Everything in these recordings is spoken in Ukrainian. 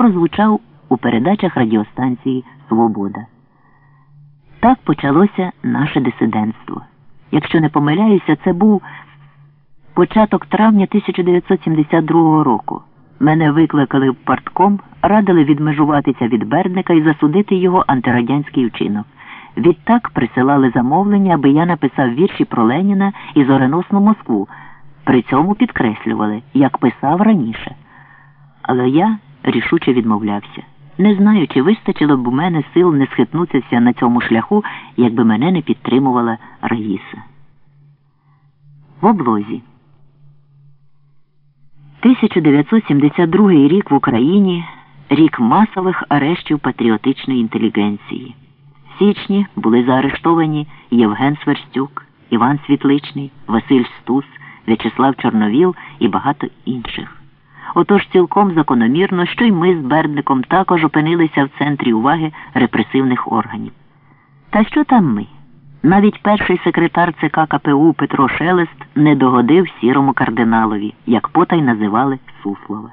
прозвучав у передачах радіостанції Свобода. Так почалося наше дисидентство. Якщо не помиляюся, це був початок травня 1972 року. Мене викликали в партком, радили відмежуватися від Бердника і засудити його антирадянський вчинок. Відтак присилали замовлення, аби я написав вірші про Леніна і зореносну Москву. При цьому підкреслювали, як писав раніше. Але я рішуче відмовлявся. Не знаю, чи вистачило б у мене сил не схитнутися на цьому шляху, якби мене не підтримувала Раїса. В облозі. 1972 рік в Україні рік масових арештів патріотичної інтелігенції. В січні були заарештовані Євген Сверстюк, Іван Світличний, Василь Стус, В'ячеслав Чорновіл і багато інших. Отож цілком закономірно, що й ми з Бердником також опинилися в центрі уваги репресивних органів. Та що там ми? Навіть перший секретар ЦК КПУ Петро Шелест не догодив сірому кардиналові, як потай називали Суслова.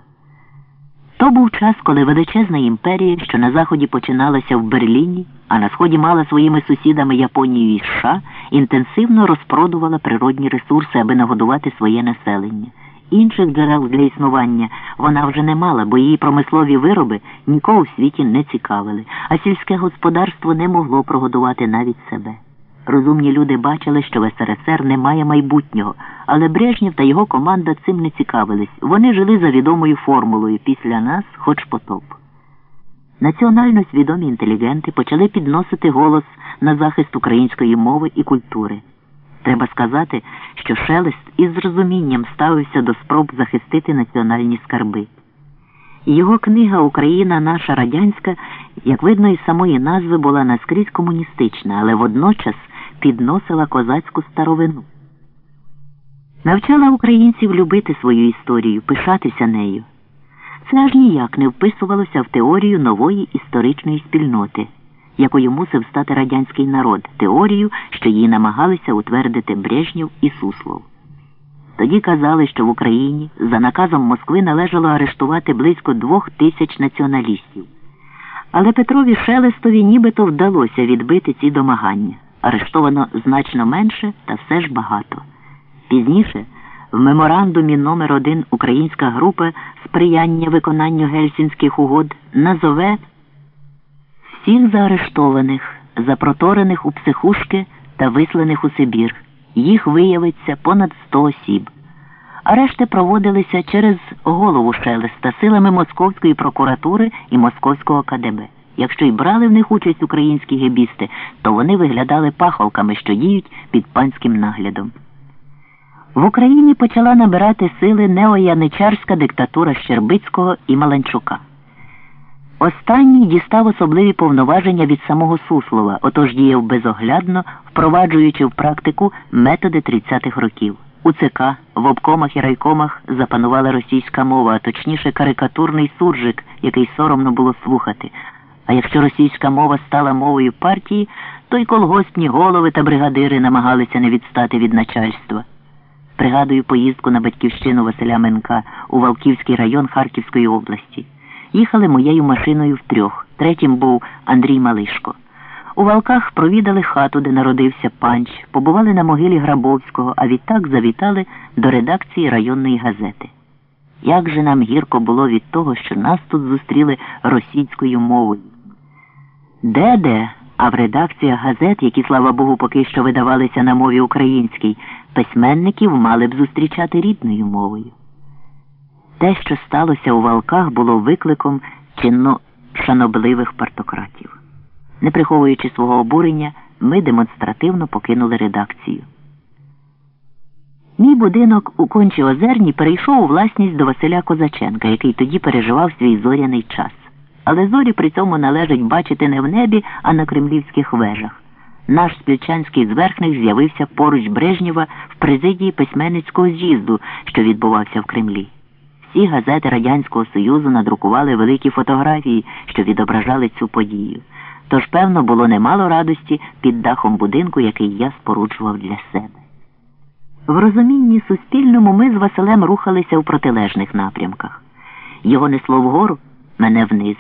То був час, коли величезна імперія, що на заході починалася в Берліні, а на сході мала своїми сусідами Японію і США, інтенсивно розпродувала природні ресурси, аби нагодувати своє населення. Інших джерел для існування вона вже не мала, бо її промислові вироби нікого в світі не цікавили, а сільське господарство не могло прогодувати навіть себе. Розумні люди бачили, що в СРСР немає майбутнього, але Брежнєв та його команда цим не цікавились. Вони жили за відомою формулою після нас хоч потоп. Національно свідомі інтелігенти почали підносити голос на захист української мови і культури. Треба сказати, що Шелест із розумінням ставився до спроб захистити національні скарби. Його книга Україна наша радянська, як видно із самої назви, була наскрізь комуністична, але водночас підносила козацьку старовину. Навчала українців любити свою історію, пишатися нею. Це аж ніяк не вписувалося в теорію нової історичної спільноти, якою мусив стати радянський народ, теорію, що її намагалися утвердити Брежнєв і Суслов. Тоді казали, що в Україні за наказом Москви належало арештувати близько двох тисяч націоналістів. Але Петрові Шелестові нібито вдалося відбити ці домагання. Арештовано значно менше та все ж багато. Пізніше в меморандумі номер 1 Українська група сприяння виконанню гельсінських угод назове всіх заарештованих, запроторених у психушки та висланих у Сибір. Їх виявиться понад 100 осіб. Арешти проводилися через голову Шелеста силами Московської прокуратури і Московського КДБ. Якщо й брали в них участь українські гебісти, то вони виглядали пахолками, що діють під панським наглядом. В Україні почала набирати сили неояничарська диктатура Щербицького і Маланчука. Останній дістав особливі повноваження від самого Суслова, отож діяв безоглядно, впроваджуючи в практику методи 30-х років. У ЦК, в обкомах і райкомах запанувала російська мова, а точніше карикатурний суржик, який соромно було слухати. А якщо російська мова стала мовою партії, то й колгоспні голови та бригадири намагалися не відстати від начальства. Пригадую поїздку на батьківщину Василя Менка у Валківський район Харківської області. Їхали моєю машиною втрьох. Третім був Андрій Малишко. У Валках провідали хату, де народився панч, побували на могилі Грабовського, а відтак завітали до редакції районної газети. Як же нам гірко було від того, що нас тут зустріли російською мовою? Де де? А в редакціях газет, які, слава Богу, поки що видавалися на мові українській, письменників мали б зустрічати рідною мовою. Те, що сталося у валках, було викликом чинно шанобливих партократів. Не приховуючи свого обурення, ми демонстративно покинули редакцію. Мій будинок у кончі озерні перейшов у власність до Василя Козаченка, який тоді переживав свій зоряний час. Але зорі при цьому належить бачити не в небі, а на кремлівських вежах. Наш спільчанський зверхник з'явився поруч Брежнєва в президії письменницького з'їзду, що відбувався в Кремлі. Всі газети Радянського Союзу надрукували великі фотографії, що відображали цю подію. Тож, певно, було немало радості під дахом будинку, який я споруджував для себе. В розумінні суспільному ми з Василем рухалися у протилежних напрямках. Його несло вгору, мене вниз.